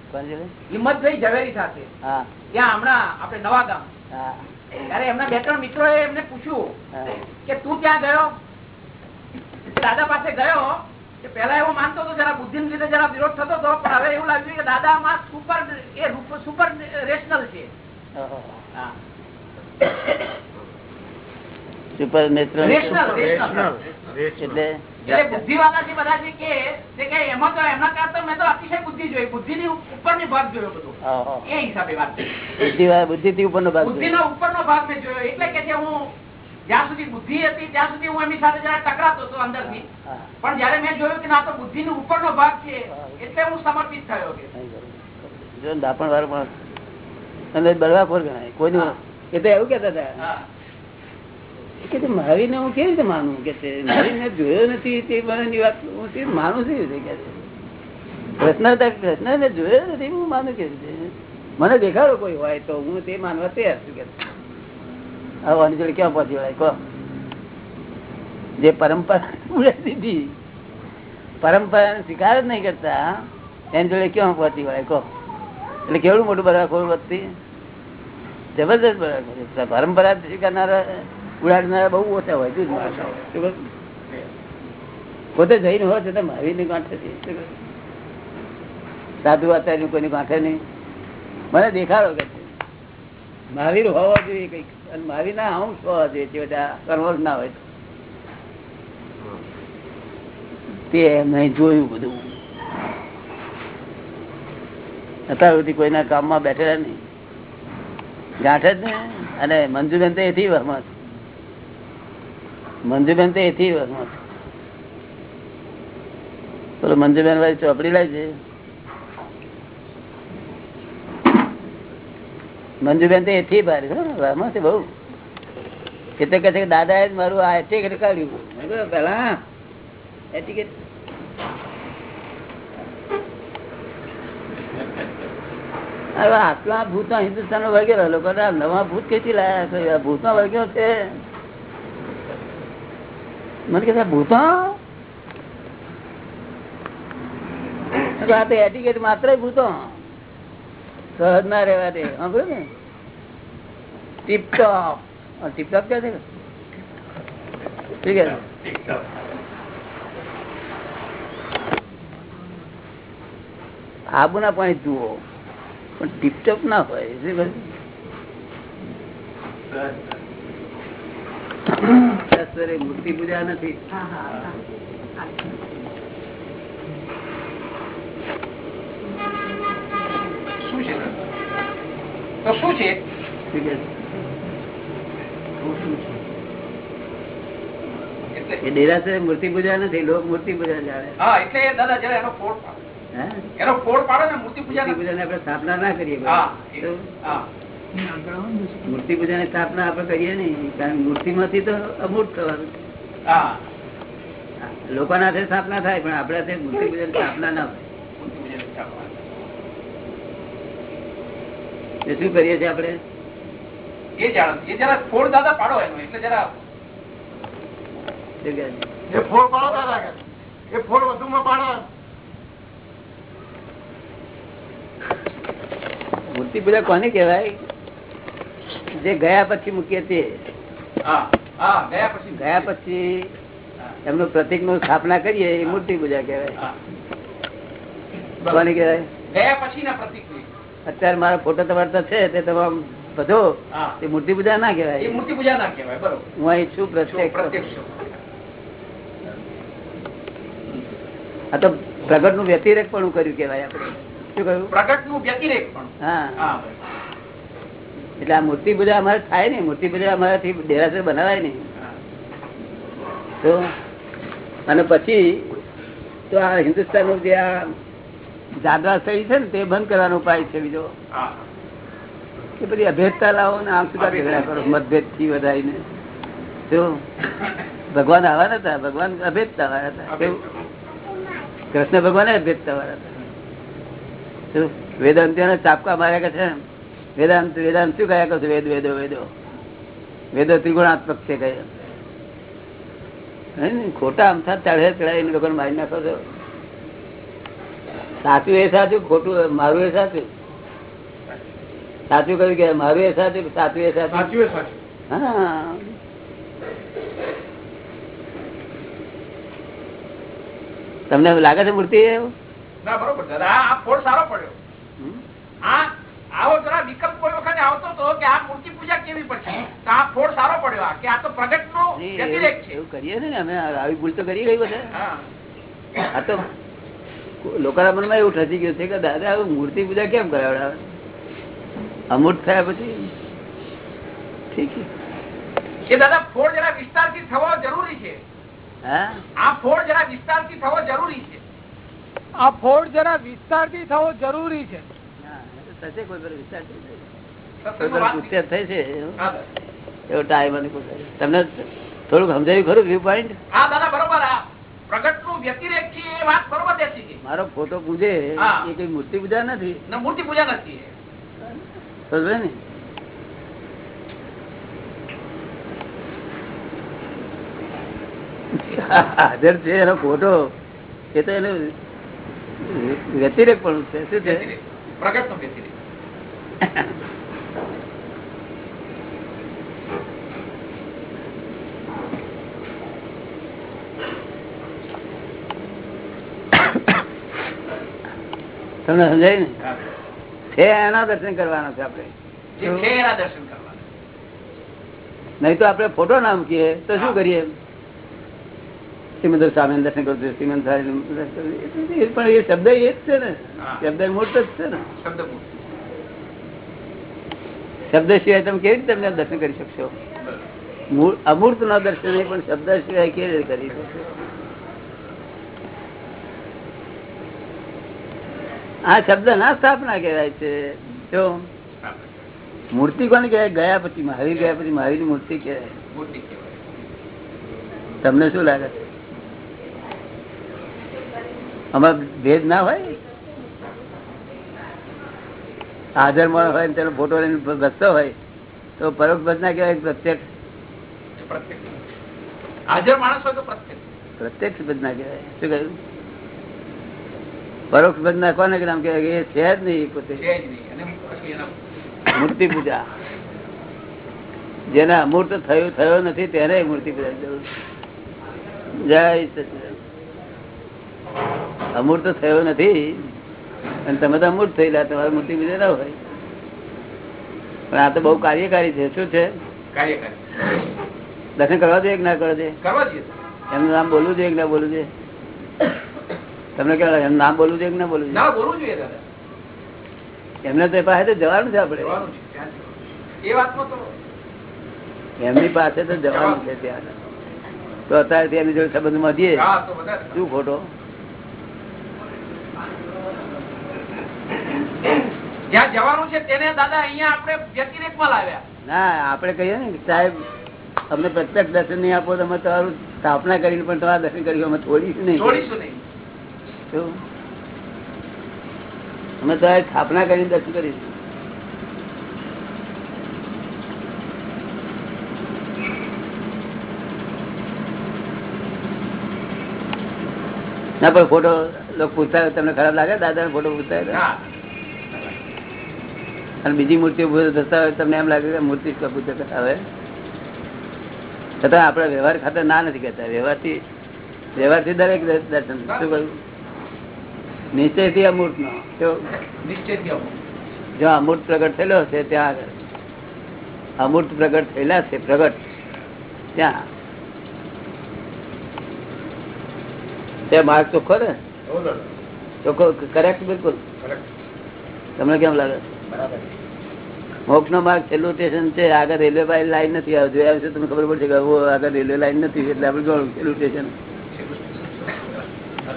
હિંમતભાઈ ઝવેરી સાથે. ત્યાં હમણાં આપડે નવા ગામ. ત્યારે એમના બે ત્રણ મિત્રો એમને પૂછ્યું કે તું ત્યાં ગયો? દાદા પાસે ગયો કે પેલા એવો માનતો હતો જરા બુદ્ધિ લીધે જરા વિરોધ થતો હતો પણ હવે એવું લાગ્યું કે દાદા માં સુપર એ સુપર રેશનલ છે. સુપર નેચરલ એટલે બુદ્ધિ વાળા જે બધા જે કે એમાં તો એમના કરતા મેં તો અતિશય બુદ્ધિ જોઈ. બુદ્ધિ ની ઉપરની ભાગ જોયો બધો. એ હિસાબે વાત છે. બુદ્ધિ બુદ્ધિ થી ઉપરનો ભાગ બુદ્ધિ નો ભાગ મેં જોયો. એટલે કે હું જ્યાં સુધી બુદ્ધિ હતી ત્યાં સુધી હું એમની સાથે જરા ટકરાતો હતો અંદરથી પણ જયારે મેં જોયું કે ના તો બુદ્ધિ નો ઉપરનો ભાગ છે એટલે હું સમર્પિત થયો કે. જો દાપણ વાળો માણસ અને બળવાખોર ગણાય. કોઈ એ તો એવું કેતા હતા. કે મહાવીરને હું કેવી રીતે માનું? કે છે મહાવીરને જોયો નથી તે મને વાત. હું તે માનું રીતે? કે કૃષ્ણ હતા કૃષ્ણ ને જોયો નથી હું માનું કેવી રીતે? મને દેખાડો કોઈ હોય તો હું તે માનવા તૈયાર છું કે આવવાની જોડે ક્યાં પહોંચી વળાય? કહો. જે પરંપરા *laughs* ઉડાડી દીધી પરંપરા સ્વીકાર જ નહીં કરતા એની જોડે ક્યાં પહોંચી વળાય? કહો. એટલે કેવડું મોટું બરાબર વધતી જબરદસ્ત બરાબર પરંપરા સ્વીકારનારા ઉડાડનારા બહુ ઓછા હોય કહું? પોતે જઈને હોય છતાં મારી ની ગાંઠે? સાધુ આચાર્ય કોઈની ગાંઠે નહીં મને દેખાડો કે. મહાવીર હોવા જોઈએ કંઈક અને મહાવીર ના અંશ હોવા જોઈએ તે બધા કન્વર્ટ ના હોય તો. તે મેં જોયું બધું અત્યાર સુધી કોઈના કામમાં બેઠેલા નહીં. ગાંઠે જ ને અને મંજુબેન તો એથી વહમત મંજુબેન તો એથી વહમત પેલો મંજુબેન વાળી ચોપડી લાવી છે. મંજુબેન તો એથી ભારે વહમત બહુ. છે કે દાદા એ મારું આ એટીકેટ કાઢ્યું. પેલા એટીકેટ આટલા ભૂત હિન્દુસ્તાનમાં વળગેલો લોકો નવા ભૂત કેથી લાયા છે? ભૂતમાં વળગ્યો છે. મને કે ભૂતો? આ તો એટીકેટ માત્ર ભૂતો. સહજ ના રહેવા દે. સાંભળ્યું ને? ટીપટોપ. ટીપટોપ ક્યાં છે? ઠીક આબુના પાણી જુઓ. પણ ટીપટોપ ના હોય મૂર્તિ પૂજા નથી. હા હા શું છે? એ ડેરાસરે મૂર્તિ પૂજા નથી લોક મૂર્તિ પૂજા જાણે. હા એટલે દાદા જયારે એનો? એનો પાડો ને મૂર્તિ પૂજા મૂર્તિ આપણે સ્થાપના ના કરીએ સ્થાપના આપણે કરીએ નહીં કારણ મૂર્તિ માંથી તો અમૂર્ત થવાનું. હા. લોકોના હાથે સ્થાપના થાય પણ આપણા હાથે મૂર્તિ પૂજાની સ્થાપના ના સ્થાપના. એ શું કરીએ છીએ આપણે? એ જાણો એ જરા ફોડ દાદા પાડો એનો એટલે જરા એ ફોડ પાડો દાદા એ ફોડ વધુમાં પાડો. મૂર્તિ પૂજા કોને કહેવાય? જે ગયા પછી મૂકીએ તે ગયા પછી એમનું પ્રતિકનું સ્થાપના કરીએ એ મૂર્તિ પૂજા કહેવાય. કોને કહેવાય? ગયા પછી. અત્યારે મારો ફોટો તમારે તો છે તે તમામ બધો. એ મૂર્તિ પૂજા ના કેવાય કહેવાય મૂર્તિ પૂજા ના કહેવાય બરોબર. હું અહીં છું પ્રત્યક્ષ આ તો પ્રગટનું વ્યતિરેક પણ કર્યું કેવાય આપણે. એટલે આ મૂર્તિ પૂજા અમારે થાય ને મૂર્તિ પૂજા અમારાથી ડેરાસર બનાવાય નહીં. તો અને પછી તો આ હિન્દુસ્તાનનું જે આ જાદવા સ્થળી છે ને તે બંધ કરવાનો ઉપાય છે બીજો. એ કે બધી અભેદતા લાવો ને આમ સુધા ઝઘડા કરો મતભેદથી વધારીને. જો ભગવાન આવા નતા ભગવાન અભેદતા વાળા હતા? કૃષ્ણ ભગવાન અભેદતા વાળા હતા. શું? વેદાંતિઓને ચાપકા માર્યા કે છે? વેદાંત વેદાંત શું કયા કરશે વેદ વેદો વેદો. વેદો ત્રિગુણાત્મક છે કયા ખોટા અમથા ચઢે ચડાવીને લોકોને મારી નાખો છો. સાચું એ સાચું ખોટું મારું એ સાચું. સાચું કહ્યું કે મારું એ સાચું સાચું એ સાચું? સાચું એ સાચું. હા. તમને લાગે છે મૂર્તિ એવું? ના બરોબર દાદા આ- આ ફોડ સારો પડ્યો. આ આવો જરા વિકલ્પ કોઈ વખતે આવતો હતો કે આ મૂર્તિ પૂજા કેવી પડશે? તો આ ફોડ સારો પડ્યો. આ કે આ તો પ્રગટ નો વ્યતિરેક છે. એવું કરીએ છે ને અમે. આવી ભૂલ તો કરી ગઈ બધા આ તો લોકોના મનમાં એવું ઠસી ગયું છે કે દાદા મૂર્તિ પૂજા કેમ કરાવડાવે? અમૂર્ત થયા પછી? ઠીક છે. એ દાદા ફોડ જરા વિસ્તારથી થવો જરૂરી છે. હા? આ ફોડ જરા વિસ્તારથી થવો જરૂરી છે. આ ફોડ જરા વિસ્તારથી થવો જરૂરી છે. તમને થોડુંક સમજાયું ખરું વ્યૂ પોઈન્ટ હા દાદા બરોબર આ પ્રગટનું વ્યતિરેક છે એ વાત બરોબર બેસી ગઈ. મારો ફોટો પૂજે એ કઈ મૂર્તિ પૂજા નથી? ને મૂર્તિ પૂજા નથી. સમજે ને? હાજર છે એનો ફોટો એ તો એનું વ્યતિરેક પણ છે શું છે વ્યતિરેક. પ્રગટનું વ્યતિરેક તમને સમજાય ને? હા. છે એના દર્શન કરવાના છે આપણે. જે છે એના દર્શન કરવા નહીં તો આપણે ફોટો નામ કહીએ તો શું હા. કરીએ? સિમંદર સ્વામી દર્શન કરું છું સ્વામી. એ પણ એ શબ્દ એ જ છે ને. શબ્દ મોટો જ છે ને. શબ્દ શબ્દ સિવાય તમે કેવી રીતે તમને દર્શન કરી શકશો? અમૂર્ત ના દર્શન પણ શબ્દ સિવાય કેવી રીતે કરી શકશો? આ શબ્દ ના સ્થાપના કહેવાય છે. જો મૂર્તિ કોને કહેવાય? ગયા પછી મહાવીર ગયા પછી મહાવીર મૂર્તિ કહેવાય. તમને શું લાગે છે? આમાં ભેદ ના હોય? હાજરમાં હોય તેનો ફોટો લઈને ભસતો હોય તો પરોક્ષ ના કહેવાય પ્રત્યક્ષ પ્રત્યક્ષ? હાજર માણસ હોય તો પ્રત્યક્ષ. પ્રત્યક્ષ બદ ના કહેવાય. શું કહ્યું? પરોક્ષ બદ ના કોને નામ કહેવાય એ છે જ નહીં પોતે. મૂર્તિ પૂજા. જેને અમૂર્ત થયું થયો નથી તેને મૂર્તિ પૂજા જરૂર જય સચિદાનંદ. અમૂર્ત થયો નથી. અને તમે તો અમૂર્ત થયેલા તમારે મૂર્તિ બીજે ના હોય. પણ આ તો બહુ કાર્યકારી છે. શું છે? દર્શન કરવા જોઈએ કે ના કરવા જોઈએ? એમનું નામ બોલવું જોઈએ કે ના બોલવું જોઈએ? તમને કેવું? એમનું નામ બોલવું જોઈએ કે ના બોલવું જોઈએ? એમને તો પાસે તો જવાનું છે તો એમની પાસે તો જવાનું છે ત્યાં. તો અત્યારે એમની જોડે સંબંધમાં જઈએ હા તો વધારે શું ખોટો? જ્યાં જવાનું છે તેને દાદા અહીંયા આપણે વ્યતિરેકમાં લાવ્યા. ના આપણે કહીએ ને સાહેબ અમને પ્રત્યક્ષ દર્શન નહીં આપો તમે તમારું સ્થાપના કરીને પણ તમારા દર્શન કર્યું અમે છોડીશું નહીં. છોડીશું નહીં. અમે તો સ્થાપના કરીને દર્શન કરીશું. ના પણ ફોટો લોકો પૂછતા તમને ખરાબ લાગે? દાદા ફોટો પૂછતા અને બીજી મૂર્તિઓ થતા હોય તમને એમ લાગે કે મૂર્તિ કરતા હોય છતાં આપણે વ્યવહાર ખાતર ના નથી કહેતા. વ્યવહારથી વ્યવહારથી દરેક દર્શન. શું કહ્યું? નિશ્ચયથી અમૂર્ત. નો જો અમૂર્ત પ્રગટ થયેલો છે ત્યાં અમૂર્ત પ્રગટ થયેલા છે પ્રગટ. ત્યાં. તે માર્ગ ચોખ્ખો ને? ચોખ્ખો. કરેક્ટ બિલકુલ. તમને કેમ લાગે? બરાબર. મોક્ષ નો માર્ગ છેલ્લું સ્ટેશન છે, આગળ રેલવે લાઈન નથી આવતી. જોયા છે તમને ખબર પડશે કે આગળ રેલવે લાઈન નથી, એટલે આપણે જોવાનું છેલ્લું સ્ટેશન.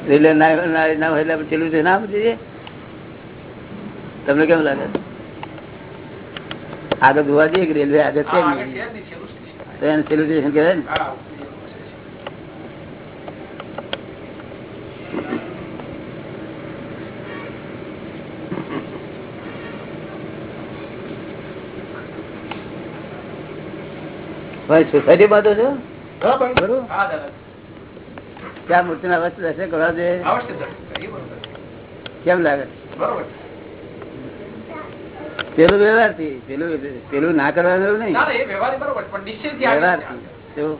રેલવે ના હોય એટલે છેલ્લું સ્ટેશન. ના જઈએ તમને કેમ લાગે? આગળ જોવા જઈએ કે રેલવે આગળ છે એને છેલ્લું સ્ટેશન કહેવાય ને. સોસાયટી બાંધો છો. ત્યાં મૂર્તિ ના વસ્તુ દર્શન કરવા દે. કેમ લાગે? પેલું પેલું વ્યવહારથી પેલું પેલું ના કરવાનું નહીં? વ્યવહાર ના, એ વ્યવહારિક બરોબર, પણ નિશ્ચયથી આગળ વ્યવહારથી શું?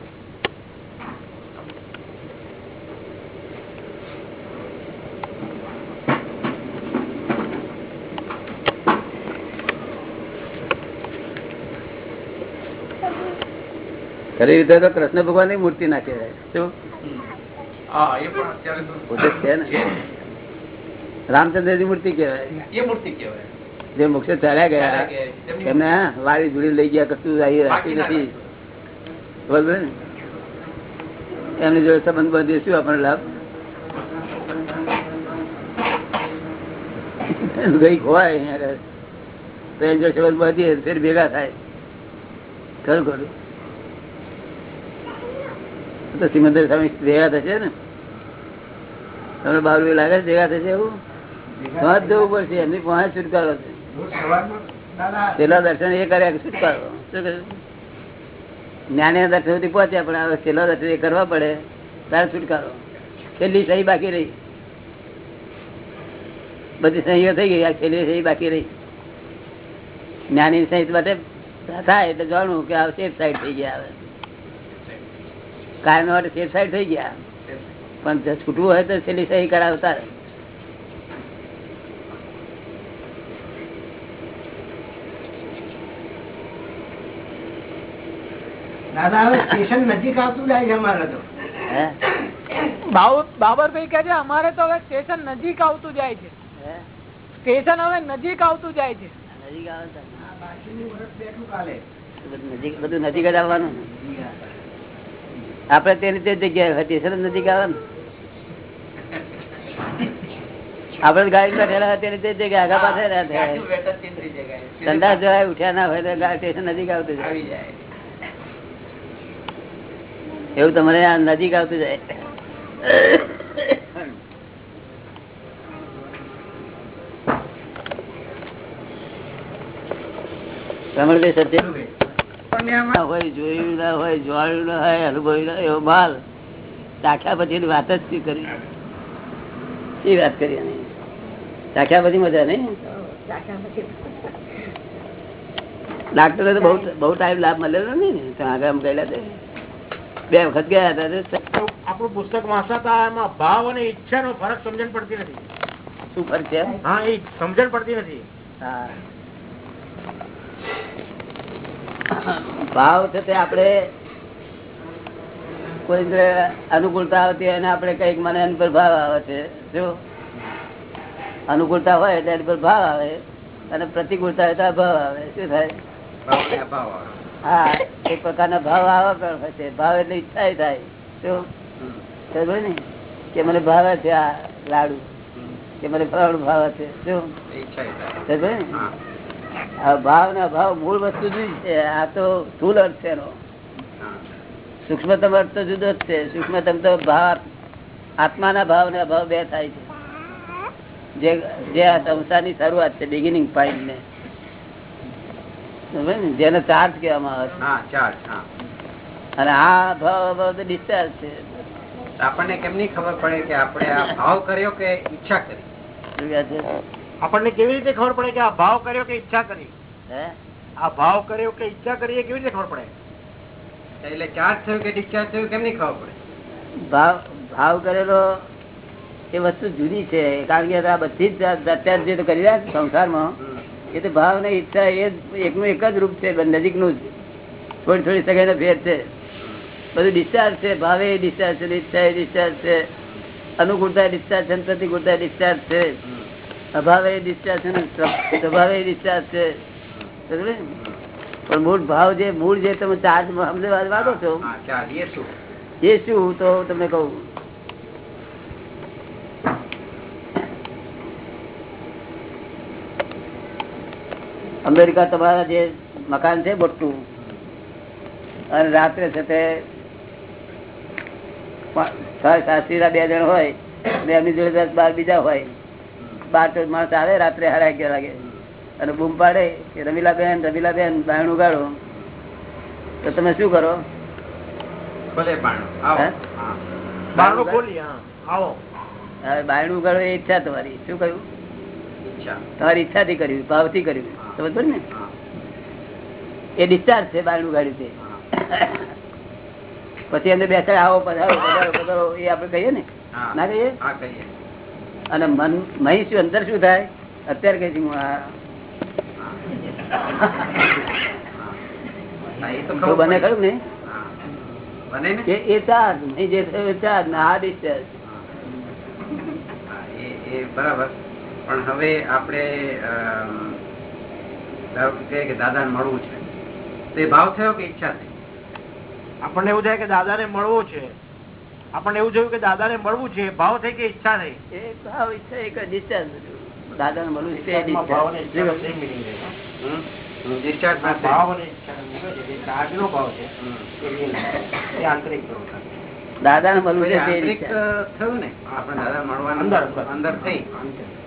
ખરી રીતે તો કૃષ્ણ ભગવાનની મૂર્તિ ના કહેવાય શું. રામચંદ્રની? મૂર્તિ કહેવાય. મૂર્તિ કહેવાય. જે મોક્ષે ચાલ્યા ગયા. એમને વાળી ધૂળી લઈ ગયા કશું આવી રાખી નથી. બરોબર ને? એમની જોડે સંબંધ બાંધીએ શું આપણને લાભ? ગઈ ખોવાય અહીંયા. તો એની જોડે સંબંધ બાંધીએ ફેર ભેગા થાય. ખરું ખરું. સિમંદર સ્વામી ભેગા થશે ને? તમને બાર લાગે છે ભેગા થશે એવું? વાંચ જવું પડશે એમની પાસે છુટકારો છે. પેલા દર્શન એ કર્યા છુટકારો. શું કહ્યું જ્ઞાને દર્શન સુધી પહોંચ્યા પણ હવે છેલ્લા દર્શન એ કરવા પડે તારે છુટકારો. છેલ્લી સહી બાકી રહી. બધી સહીઓ થઈ ગઈ આ છેલ્લી સહી બાકી રહી. જ્ઞાની સહિત માટે થાય એટલે જાણવું કે આ સેફ સાઈડ થઈ ગયા હવે. કાયમ માટે સેફ સાઈડ થઈ ગયા. પણ છૂટવું હોય તો છેલ્લી સહી કરાવતા દાદા હવે સ્ટેશન નજીક આવતું જાય છે અમારે તો. હે? બાબુ- બાબરભાઈ કે છે અમારે તો હવે સ્ટેશન નજીક આવતું જાય છે. હે? સ્ટેશન હવે નજીક આવતું જાય છે. નજીક આવે તો. બાકીનું વરસ બેઠું કાલે. બધું નજીક બધું નજીક જ આવવાનું આપડે તેની તે જગ્યાએ સ્ટેશન જ નજીક આવે ને. આપડે ગાડી બેઠેલા તેની તે જગ્યાએ આગા પાસે ઠંડા જવાય ઉઠ્યા ના હોય તો સ્ટેશન નજીક આવતું જાય. એવું તમારે આ નજીક આવતું જાય. રમણભાઈ સત્ય? હોય જોયું ના હોય જોયું ના હોય અનુભવ્યું ના હોય એવો માલ. ચાખ્યા પછી વાત જ શું કરી? શી વાત કરી ચાખ્યા પછી મજા નહીં ડાક્ટરે તો બહુ બહુ ટાઈમ લાભ મળેલો નહીં ને. આગળ આમ ગયેલા તે. બે વખત ગયા હતા આપણું પુસ્તક વાંચતા એમાં ભાવ અને ઈચ્છા નો ફરક સમજણ પડતી નથી. શું ફરક છે? હા એ સમજણ પડતી નથી. હા. ભાવ છે તે આપણે કોઈ અનુકૂળતા આવતી અને આપણે કંઈક મને એની પર ભાવ આવે છે જો? અનુકૂળતા હોય એટલે એની પર ભાવ આવે અને પ્રતિકૂળતા હોય તો અભાવ આવે. શું થાય? હા એક પ્રકારના ભાવ આવા પણ હોય છે. ભાવ એટલે ઈચ્છા થાય. શું ને? કે મને ભાવે છે આ લાડુ. કે મને ફળ ભાવે છે. શું ને? ભાવ ના ભાવ મૂળ વસ્તુ જુદી છે આ તો સ્થુલ અર્થ છે સૂક્ષ્મતમ અર્થ તો જુદો જ છે. સૂક્ષ્મતમ તો ભાવ આત્માના ભાવ ને અભાવ બે થાય છે. જે જે આ સંસારની શરૂઆત છે બિગિનિંગ પોઈન્ટ ને. જેને ચાર્જ કહેવામાં આવે છે. અને આ ભાવ અભાવ તો ડિસ્ચાર્જ છે. આપણને કેમ નહીં ખબર પડે કે આપણે આ ભાવ કર્યો કે ઈચ્છા કરી? આપણને કેવી રીતે ખબર પડે કે આ ભાવ કર્યો કે ઈચ્છા કરી? આ ભાવ કર્યો કે ઈચ્છા કરી એ કેવી રીતે ખબર પડે? એટલે ચાર્જ થયું કે ડિસ્ચાર્જ થયું કેમ નહીં ખબર પડે? ભાવ ભાવ કરેલો એ વસ્તુ જુદી છે કારણ કે આ બધી જ અત્યારે જે કરી રહ્યા છે સંસારમાં. એ તો ભાવ ને ઈચ્છા એ એકનું એક જ રૂપ છે નજીકનું જ. થોડી થોડી સગાઈ ફેર છે. બધું ડિસ્ચાર્જ છે ભાવે ડિસ્ચાર્જ છે ઈચ્છા એ ડિસ્ચાર્જ છે. અનુકૂળતા ડિસ્ચાર્જ છે પ્રતિકૂળતા ડિસ્ચાર્જ છે. અભાવે ડિસ્ચાર્જ છે સ્વભાવે ડિસ્ચાર્જ છે. પણ મૂળ ભાવ જે મૂળ જે તમે ચાર્જ અમદાવાદ માંગો છો એ શું? તો તમને કહું. અમેરિકા તમારા જે મકાન છે મોટું અને રાત્રે છે તે સાસરીના બે જણ હોય અને એમની જોડે દસ બાર બીજા હોય બાર ચૌદ માણસ આવે રાત્રે સાડા અગિયાર વાગે. અને બૂમ પાડે કે રમીલા બેન રમીલા બેન બાયણ ઉગાડો. તો તમે શું કરો? ખોલે પાણું આવો. હે? હા. બારણું ખોલી હા. આવો. હવે બાયણું ઉગાડો એ ઈચ્છા તમારી. શું કહ્યું? ઈચ્છા. તમારી ઈચ્છાથી કર્યું ભાવથી કર્યું. સમજ ને? એ ડિસ્ચાર્જ છે બાયણું ગાડ્યું છે પછી અંદર બેસાડ આવો પધારો પધારો પધારો એ આપડે કહીએ ને? ના કહીએ. અને મન મહી શું અંદર શું થાય? અત્યારે કઈ હું આ બને ખરું ને? એ ચાર્જ નહીં જે થયો ચાર્જ ને આ ડિસ્ચાર્જ હા, એ એ બરાબર. પણ હવે આપણે કે દાદાને મળવું છે. તે ભાવ થયો કે ઈચ્છા થઈ? આપણને એવું થાય કે દાદાને મળવું છે. આપણને એવું જોયું કે દાદાને મળવું છે ભાવ થઈ કે ઈચ્છા થઈ? એ ભાવ ઈચ્છા એક ડિસ્ચાર્જ દાદા ને મળવું છે ના. દાદા ને મળવું છે. થયું ને? આપણે દાદા મળવાનું અંદર, અંદર. થઈ.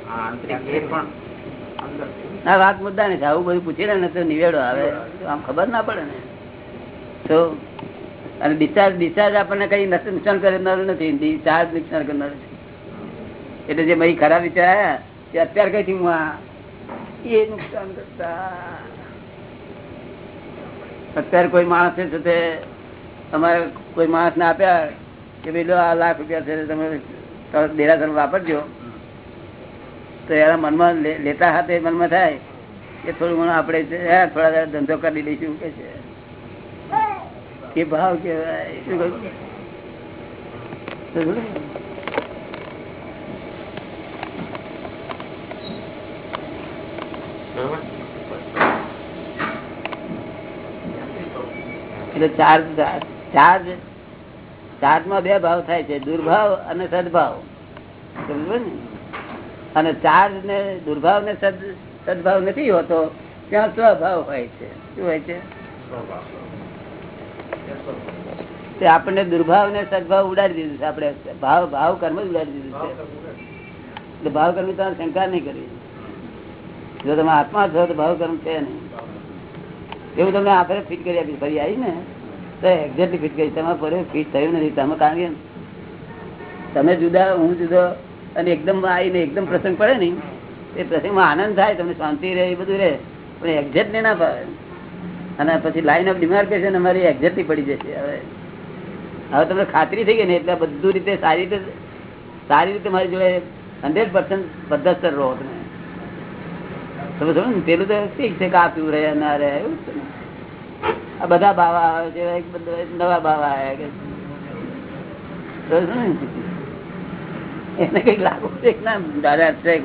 આંતરિક એ પણ ના વાત મુદ્દા નથી આવું બધું પૂછી ને તો નિવેડો આવે. તો આમ ખબર ના પડે ને. તો અને ડિસ્ચાર્જ ડિસ્ચાર્જ આપણને કઈ નુકસાન કરનારું નથી. ડિસ્ચાર્જ નુકસાન કરનારું છે એટલે જે ભાઈ ખરાબ વિચાર આવ્યા તે અત્યારે કઈ થી હું આ એ નુકસાન કરતા. અત્યારે કોઈ માણસ છે તો તમારે કોઈ માણસ ને આપ્યા કે ભાઈ લો આ લાખ રૂપિયા છે, તમે દેરાસર વાપરજો. તો એના મનમાં લેતા હાથે મનમાં થાય કે થોડું ઘણું આપણે થોડા ધંધો કરી દઈશું કે છે. એ ભાવ કેવાય? એટલે ચાર્જ ચાર્જમાં બે ભાવ થાય છે, દુર્ભાવ અને સદભાવ. ને? અને ચાર્જ ને દુર્ભાવ ને સદ સદભાવ નથી હોતો, ત્યાં સ્વભાવ હોય છે. શું હોય છે? તે આપણને દુર્ભાવ ને સદભાવ ઉડાડી દીધું છે. આપણે ભાવ ભાવ કર્મ જ ઉડાડી દીધું છે. એટલે ભાવ કર્મ તમારે શંકા નહીં કરવી. જો તમે આત્મા છો તો ભાવ કર્મ છે નહીં. એવું તમને આખરે ફિટ કરી આપી ફરી આવી ને? તો એક્ઝેક્ટલી ફિટ કરી. તમે ફરી ફિટ થયું નથી. તમે કારણ કે તમે જુદા, હું જુદો અને એકદમ આવીને એકદમ પ્રસંગ પડે ને એ પ્રસંગમાં આનંદ થાય, તમને શાંતિ રહે, એ બધું રહે. પણ એક્ઝેક્ટ ના પાડે અને પછી લાઈન ઓફ ડિમાર્કેશન અમારી એક્ઝેક્ટલી પડી જશે. હવે હવે તમને ખાતરી થઈ ગઈ ને એટલે બધું રીતે સારી રીતે સારી રીતે મારી જોડે હંડ્રેડ પર્સન્ટ પદ્ધતર રહો તમે. તમે સમજો ને, પેલું તો ઠીક છે કાપ્યું રહે, ના રહે, એવું છે. આ બધા બાવા આવે છે નવા બાવા આવ્યા કે? એને કંઈક લાગુ છે ના? દાદા, છે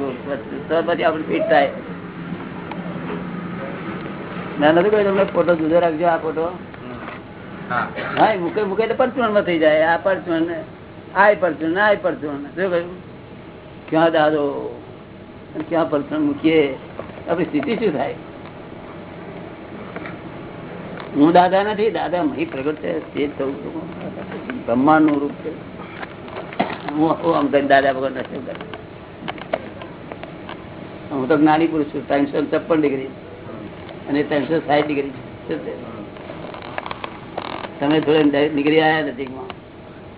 તો પછી આપણે ફિટ થાય. ના નથી કોઈ તમને ફોટો જુદો રાખજો આ ફોટો હા. મૂકે મૂકે તો પરચુરણમાં થઈ જાય. આ પરચુરણ ને આ પરચુરણ આ પરચુરણ શું કહ્યું? ક્યાં દાદો? ક્યાં પરચુરણ મૂકીએ? આપણી સ્થિતિ શું થાય? હું દાદા નથી દાદા મહી પ્રગટ છે. તે જ થવું છું? બ્રહ્માંડનું રૂપ છે. હું હું આમ કઈ દાદા વગર નથી. હું તો જ્ઞાની પુરુષ છું. ત્રણસો છપ્પન ડિગ્રી. અને ત્રણસો સાઠ ડિગ્રી તમે થોડે નીકળી આવ્યા નજીકમાં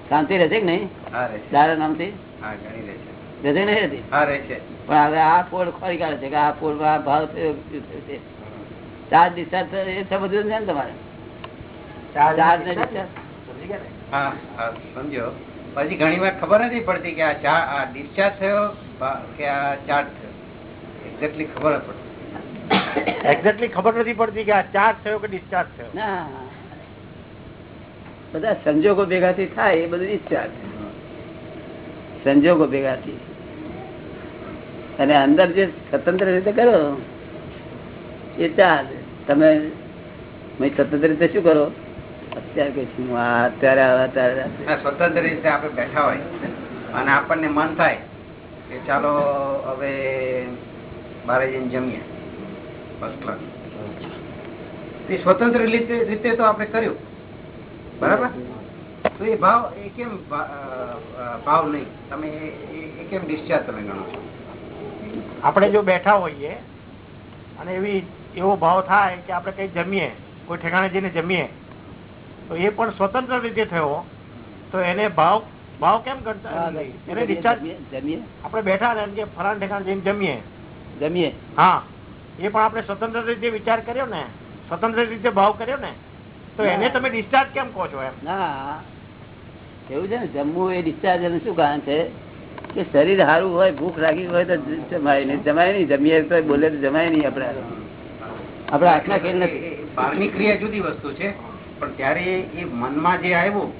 શાંતિ રહેશે કે નહીં? હા રહે છે. દાદા નામથી? હા ઘણી રહે છે. રહેશે નહીં રહેતી? હા રહે છે. પણ હવે આ ફોડ ખોરી કાઢે છે કે આ ફોડ આ ભાવ થયો. ચાર્જ ડિસ્ચાર્જ થયો એ સમજવું છે ને તમારે? ચાર્જ ને. સમજી હા હા સમજો પછી ઘણી વાર ખબર નથી પડતી કે આ ચા આ ડિસ્ચાર્જ થયો કે આ ચાર્જ થયો. એક્ઝેક્ટલી ખબર પડતી. એક્ઝેક્ટલી ખબર નથી પડતી કે આ ચાર્જ થયો કે ડિસ્ચાર્જ થયો. બધા સંજોગો ભેગાથી થાય એ બધું ડિસ્ચાર્જ સંજોગો ભેગાથી. અને અંદર જે સ્વતંત્ર રીતે કરો એ ચાર્જ તમે સ્વતંત્ર રીતે શું કરો? અત્યારે કઈ છું. આ અત્યારે અત્યારે સ્વતંત્ર રીતે આપણે બેઠા હોય. અને આપણને મન થાય કે ચાલો હવે બારે જઈને જમીએ. ફર્સ્ટ ક્લાસ એ સ્વતંત્ર રીતે તો આપણે કર્યું. બરાબર? તો એ ભાવ એ કેમ ભાવ નહીં? તમે એ- કેમ ડિસ્ચાર્જ તમે ગણો છો? આપણે જો બેઠા હોઈએ અને એવી એવો ભાવ થાય કે આપણે કઈ જમીએ કોઈ ઠેકાણે જઈને જમીએ તો એ પણ સ્વતંત્ર રીતે થયો તો એને ભાવ ભાવ કેમ કરતા એને ડિસ્ચાર્જ જમીએ જમીએ. આપણે બેઠા ને એમ કે ફલાણ ઠેકાણે જઈને જમીએ. જમીએ. હા. એ પણ આપણે સ્વતંત્ર રીતે વિચાર કર્યો ને સ્વતંત્ર રીતે ભાવ કર્યો ને તો એને તમે ડિસ્ચાર્જ કેમ કહો છો એમ? ના. એવું છે ને જમવું એ ડિસ્ચાર્જ એનું શું કારણ છે? કે શરીર સારું હોય ભૂખ લાગી હોય તો જમાય નહીં. જમાય નહીં. જમીએ તો બોલે તો જમાય નહીં આપણે. આપણે હાથના ખેલ નથી. બહારની ક્રિયા જુદી વસ્તુ છે પણ ત્યારે એ મનમાં જે આવ્યું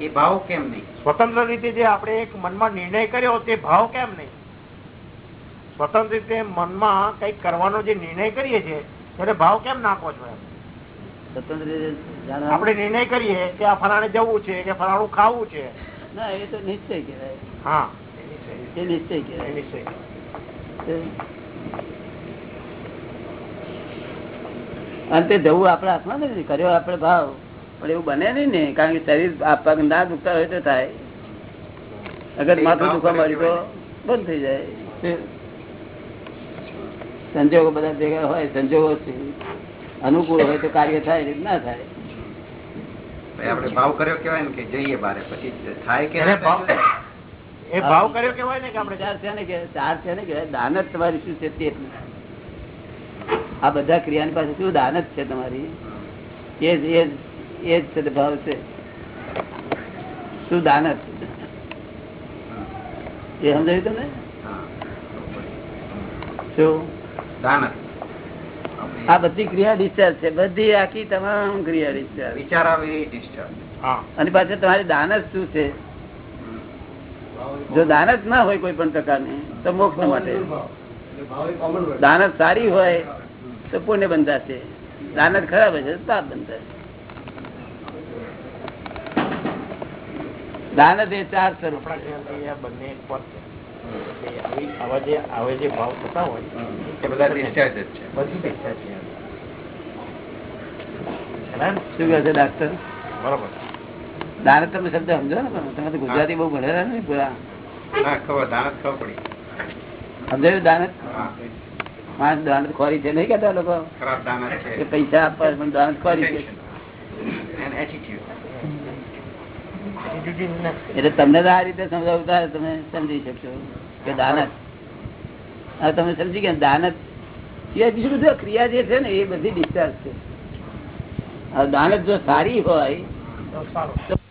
એ ભાવ કેમ નહીં? સ્વતંત્ર રીતે જે આપણે એક મનમાં નિર્ણય કર્યો તે ભાવ કેમ નહીં? સ્વતંત્ર રીતે મનમાં કઈ કરવાનો જે નિર્ણય કરીએ છીએ ત્યારે ભાવ કેમ નાખો છો એમ? સ્વતંત્ર રીતે આપણે નિર્ણય કરીએ કે આ ફલાણે જવું છે કે ફલાણું ખાવું છે. ના એ તો નિશ્ચય કહેવાય. હા. એ નિશ્ચય કહેવાય. નિશ્ચય. અંતે જવું આપણા હાથમાં નથી કર્યો આપણે ભાવ. પણ એવું બને નહીં ને કારણ કે શરીર આપવા પગ ના દુખતા હોય તો થાય. અગર માથું દુખવા મળ્યું તો બંધ થઈ જાય? સંજોગો બધા ભેગા હોય સંજોગો અનુકૂળ હોય તો કાર્ય થાય ના થાય. ભાઈ ભાવ કર્યો કેવાય ને કે જઈએ બારે પછી થાય કે એને ના ભાવ થાય? એ ભાવ કર્યો કેવાય ને કે આપણે ચાર છે ને કે ચાર છે ને કે દાન જ તમારી શું છે તે આ બધા ક્રિયાની પાસે શું દાન જ છે તમારી? એ જ એ જ એ જ છે ભાવ છે. શું દાન જ છે. એ સમજાયું તમે શું. આ બધી ક્રિયા ડિસ્ચાર્જ છે. બધી આખી તમામ ક્રિયા ડિસ્ચાર્જ વિચાર અને પાછળ તમારી દાનસ શું છે? જો દાનસ ના હોય કોઈ પણ પ્રકારની તો મોક્ષ માટે. દાનસ સારી હોય તો પુણ્ય બંધાશે. દાનસ ખરાબ હશે તો પાપ બંધાશે. દાનસ એ ચાર સ્વરૂપ બંને આવી- આવા જે આવા જે ભાવ થતા હોય એ બધા discharge જ છે. બધી discharge છે. શું કહે છે ડાક્ટર? બરોબર. દાન તમે શબ્દ સમજો ને તમે. તો ગુજરાતી બહુ ભણેલા ને પૂરા. ખબર દાન ખબર પડી. સમજાયું દાન જ માણસ દાન ખોરી છે નહીં કેતા લોકો? ખરાબ દાન છે. પૈસા આપવા પણ દાણત ખોરી છે. એટલે તમને તો આ રીતે સમજાવતા તમે સમજી શકશો કે દાનત. હવે તમે સમજી ગયા દાનત. સિવાય બીજું બધું ક્રિયા જે છે ને એ બધી ડિસ્ચાર્જ છે. દાનત જો સારી હોય તો સારું. તો